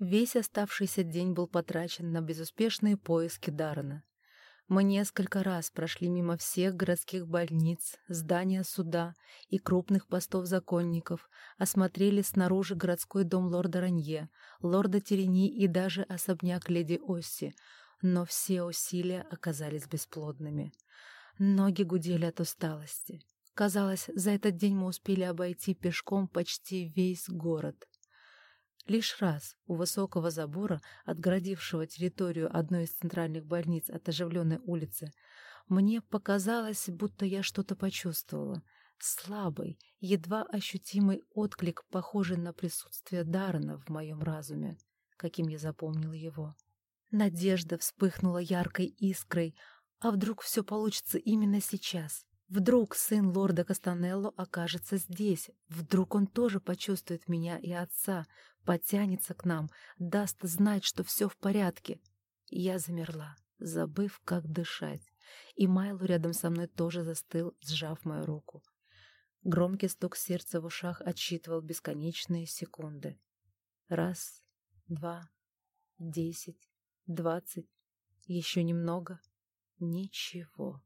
Весь оставшийся день был потрачен на безуспешные поиски Даррена. Мы несколько раз прошли мимо всех городских больниц, здания суда и крупных постов законников, осмотрели снаружи городской дом лорда Ранье, лорда Терени и даже особняк леди Осси, но все усилия оказались бесплодными. Ноги гудели от усталости. Казалось, за этот день мы успели обойти пешком почти весь город. Лишь раз у высокого забора, отгородившего территорию одной из центральных больниц от оживленной улицы, мне показалось, будто я что-то почувствовала. Слабый, едва ощутимый отклик, похожий на присутствие Даррена в моем разуме, каким я запомнил его. Надежда вспыхнула яркой искрой, а вдруг все получится именно сейчас? Вдруг сын лорда Кастанелло окажется здесь, вдруг он тоже почувствует меня и отца, потянется к нам, даст знать, что все в порядке. Я замерла, забыв, как дышать, и Майлу рядом со мной тоже застыл, сжав мою руку. Громкий стук сердца в ушах отсчитывал бесконечные секунды. Раз, два, десять, двадцать, еще немного. Ничего.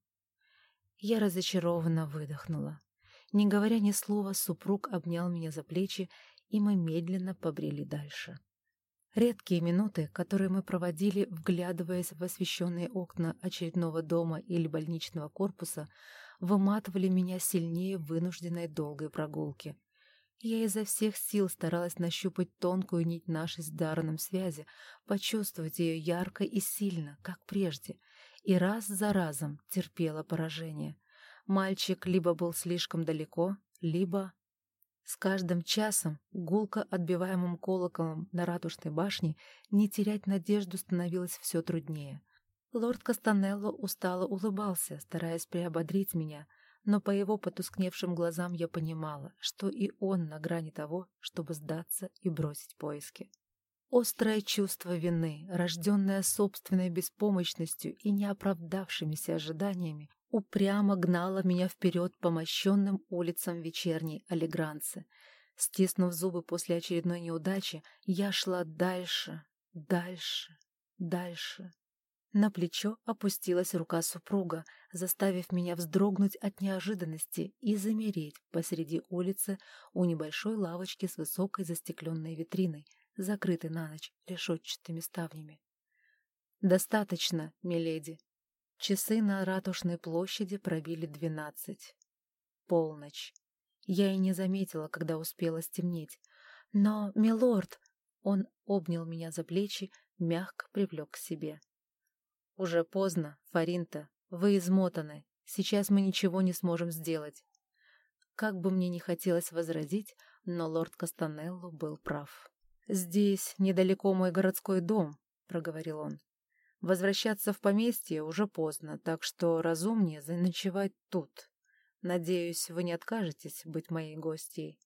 Я разочарованно выдохнула. Не говоря ни слова, супруг обнял меня за плечи, и мы медленно побрели дальше. Редкие минуты, которые мы проводили, вглядываясь в освещенные окна очередного дома или больничного корпуса, выматывали меня сильнее вынужденной долгой прогулки. Я изо всех сил старалась нащупать тонкую нить нашей с Дарреном связи, почувствовать ее ярко и сильно, как прежде, и раз за разом терпела поражение. Мальчик либо был слишком далеко, либо... С каждым часом, гулко отбиваемым колоколом на ратушной башне, не терять надежду становилось все труднее. Лорд Кастанелло устало улыбался, стараясь приободрить меня, но по его потускневшим глазам я понимала, что и он на грани того, чтобы сдаться и бросить поиски. Острое чувство вины, рожденное собственной беспомощностью и неоправдавшимися ожиданиями, упрямо гнало меня вперед по мощенным улицам вечерней Алигранцы. Стиснув зубы после очередной неудачи, я шла дальше, дальше, дальше. На плечо опустилась рука супруга, заставив меня вздрогнуть от неожиданности и замереть посреди улицы у небольшой лавочки с высокой застекленной витриной, закрыты на ночь решетчатыми ставнями. «Достаточно, миледи». Часы на ратушной площади пробили двенадцать. Полночь. Я и не заметила, когда успела стемнеть. Но, милорд, он обнял меня за плечи, мягко привлек к себе. «Уже поздно, Фаринта. Вы измотаны. Сейчас мы ничего не сможем сделать». Как бы мне ни хотелось возразить, но лорд Кастанелло был прав. «Здесь недалеко мой городской дом», — проговорил он. «Возвращаться в поместье уже поздно, так что разумнее заночевать тут. Надеюсь, вы не откажетесь быть моей гостьей».